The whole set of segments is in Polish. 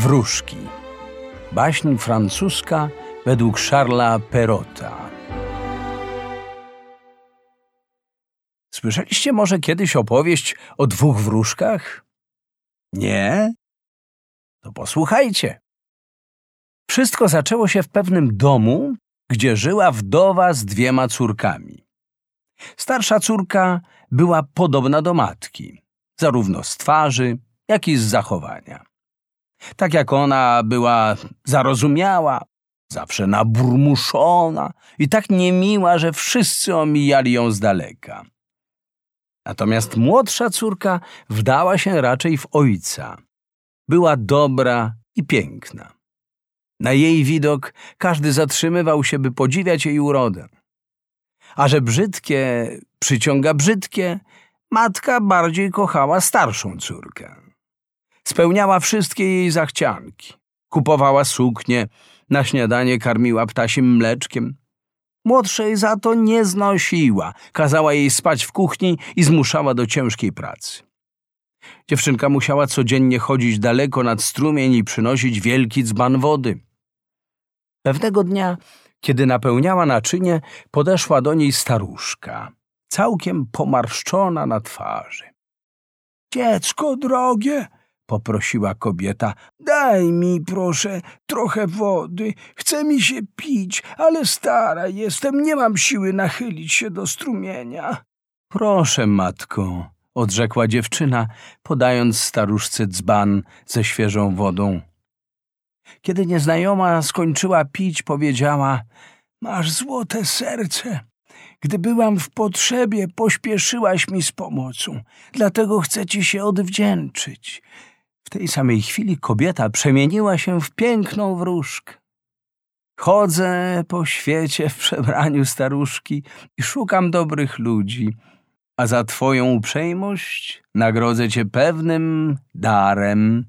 Wróżki. Baśń francuska według Charlesa Perrota. Słyszeliście może kiedyś opowieść o dwóch wróżkach? Nie? To posłuchajcie. Wszystko zaczęło się w pewnym domu, gdzie żyła wdowa z dwiema córkami. Starsza córka była podobna do matki, zarówno z twarzy, jak i z zachowania. Tak jak ona była zarozumiała, zawsze naburmuszona i tak niemiła, że wszyscy omijali ją z daleka. Natomiast młodsza córka wdała się raczej w ojca. Była dobra i piękna. Na jej widok każdy zatrzymywał się, by podziwiać jej urodę. A że brzydkie przyciąga brzydkie, matka bardziej kochała starszą córkę. Spełniała wszystkie jej zachcianki. Kupowała suknie, na śniadanie karmiła ptasim mleczkiem. Młodszej za to nie znosiła, kazała jej spać w kuchni i zmuszała do ciężkiej pracy. Dziewczynka musiała codziennie chodzić daleko nad strumień i przynosić wielki dzban wody. Pewnego dnia, kiedy napełniała naczynie, podeszła do niej staruszka, całkiem pomarszczona na twarzy. Dziecko drogie, poprosiła kobieta, daj mi proszę trochę wody. Chce mi się pić, ale stara jestem, nie mam siły nachylić się do strumienia. Proszę, matko, odrzekła dziewczyna, podając staruszce dzban ze świeżą wodą. Kiedy nieznajoma skończyła pić, powiedziała: Masz złote serce. Gdy byłam w potrzebie, pośpieszyłaś mi z pomocą, dlatego chcę ci się odwdzięczyć. W tej samej chwili kobieta przemieniła się w piękną wróżkę. Chodzę po świecie w przebraniu staruszki i szukam dobrych ludzi, a za twoją uprzejmość nagrodzę cię pewnym darem.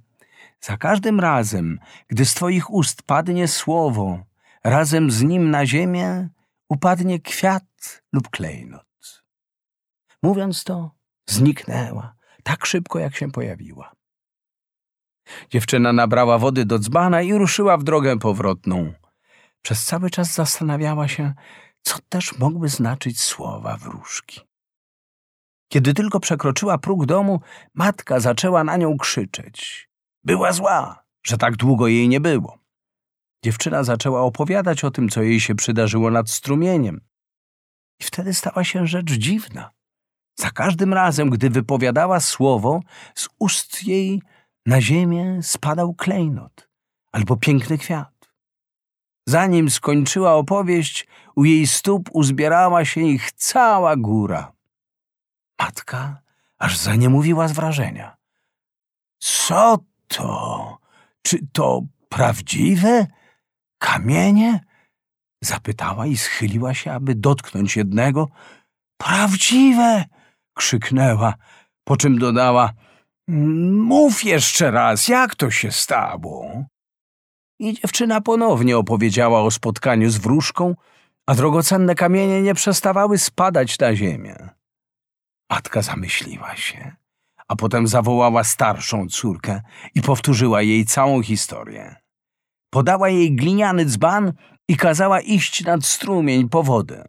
Za każdym razem, gdy z twoich ust padnie słowo, razem z nim na ziemię upadnie kwiat lub klejnot. Mówiąc to, zniknęła tak szybko, jak się pojawiła. Dziewczyna nabrała wody do dzbana i ruszyła w drogę powrotną. Przez cały czas zastanawiała się, co też mogły znaczyć słowa wróżki. Kiedy tylko przekroczyła próg domu, matka zaczęła na nią krzyczeć. Była zła, że tak długo jej nie było. Dziewczyna zaczęła opowiadać o tym, co jej się przydarzyło nad strumieniem. I wtedy stała się rzecz dziwna. Za każdym razem, gdy wypowiadała słowo, z ust jej na ziemię spadał klejnot albo piękny kwiat. Zanim skończyła opowieść, u jej stóp uzbierała się ich cała góra. Matka aż zaniemówiła z wrażenia. Co to? Czy to prawdziwe? Kamienie? Zapytała i schyliła się, aby dotknąć jednego. Prawdziwe! krzyknęła, po czym dodała – Mów jeszcze raz, jak to się stało? I dziewczyna ponownie opowiedziała o spotkaniu z wróżką, a drogocenne kamienie nie przestawały spadać na ziemię. Matka zamyśliła się, a potem zawołała starszą córkę i powtórzyła jej całą historię. Podała jej gliniany dzban i kazała iść nad strumień po wodę.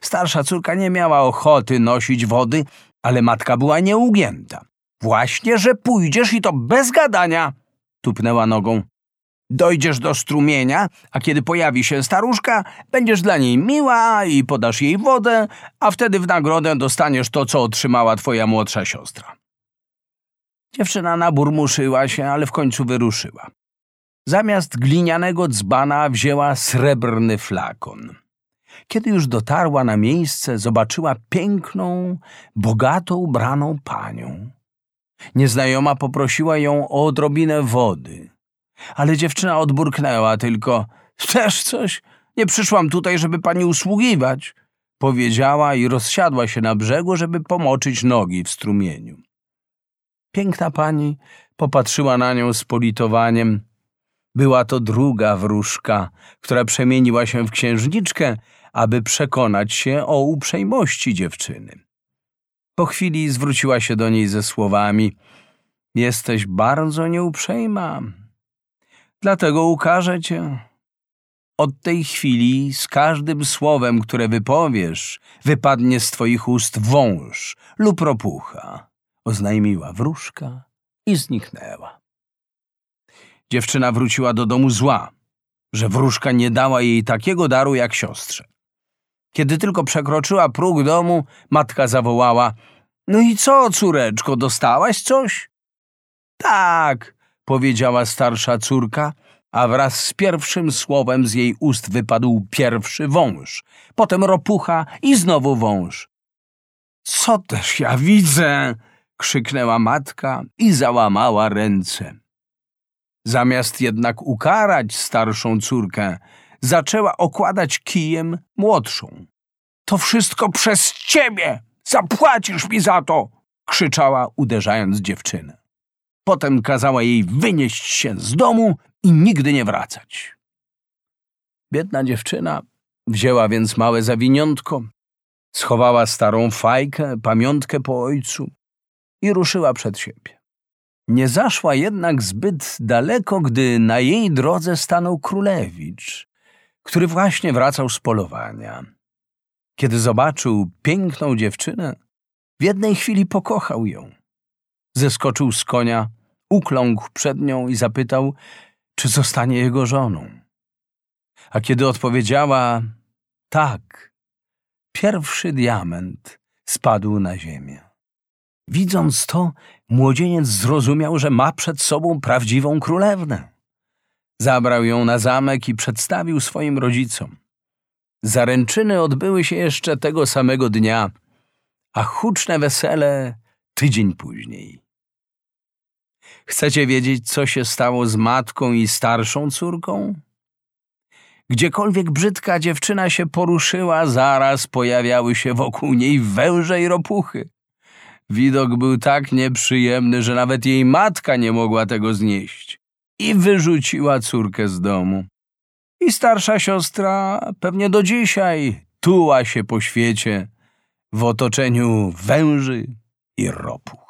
Starsza córka nie miała ochoty nosić wody, ale matka była nieugięta. Właśnie, że pójdziesz i to bez gadania, tupnęła nogą. Dojdziesz do strumienia, a kiedy pojawi się staruszka, będziesz dla niej miła i podasz jej wodę, a wtedy w nagrodę dostaniesz to, co otrzymała twoja młodsza siostra. Dziewczyna naburmuszyła się, ale w końcu wyruszyła. Zamiast glinianego dzbana wzięła srebrny flakon. Kiedy już dotarła na miejsce, zobaczyła piękną, bogato ubraną panią. Nieznajoma poprosiła ją o odrobinę wody. Ale dziewczyna odburknęła tylko. Chcesz coś? Nie przyszłam tutaj, żeby pani usługiwać. Powiedziała i rozsiadła się na brzegu, żeby pomoczyć nogi w strumieniu. Piękna pani popatrzyła na nią z politowaniem. Była to druga wróżka, która przemieniła się w księżniczkę, aby przekonać się o uprzejmości dziewczyny. Po chwili zwróciła się do niej ze słowami: Jesteś bardzo nieuprzejma. Dlatego ukażę cię. Od tej chwili z każdym słowem, które wypowiesz, wypadnie z twoich ust wąż lub ropucha, oznajmiła wróżka i zniknęła. Dziewczyna wróciła do domu zła, że wróżka nie dała jej takiego daru jak siostrze. Kiedy tylko przekroczyła próg domu, matka zawołała: No i co, córeczko, dostałaś coś? Tak, powiedziała starsza córka, a wraz z pierwszym słowem z jej ust wypadł pierwszy wąż, potem ropucha i znowu wąż. Co też ja widzę? krzyknęła matka i załamała ręce. Zamiast jednak ukarać starszą córkę, zaczęła okładać kijem młodszą. To wszystko przez ciebie! Zapłacisz mi za to! krzyczała, uderzając dziewczynę. Potem kazała jej wynieść się z domu i nigdy nie wracać. Biedna dziewczyna wzięła więc małe zawiniątko, schowała starą fajkę, pamiątkę po ojcu i ruszyła przed siebie. Nie zaszła jednak zbyt daleko, gdy na jej drodze stanął królewicz, który właśnie wracał z polowania. Kiedy zobaczył piękną dziewczynę, w jednej chwili pokochał ją. Zeskoczył z konia, ukląkł przed nią i zapytał, czy zostanie jego żoną. A kiedy odpowiedziała tak, pierwszy diament spadł na ziemię. Widząc to, młodzieniec zrozumiał, że ma przed sobą prawdziwą królewnę. Zabrał ją na zamek i przedstawił swoim rodzicom. Zaręczyny odbyły się jeszcze tego samego dnia, a huczne wesele tydzień później. Chcecie wiedzieć, co się stało z matką i starszą córką? Gdziekolwiek brzydka dziewczyna się poruszyła, zaraz pojawiały się wokół niej węże i ropuchy. Widok był tak nieprzyjemny, że nawet jej matka nie mogła tego znieść i wyrzuciła córkę z domu. I starsza siostra pewnie do dzisiaj tuła się po świecie w otoczeniu węży i ropuch.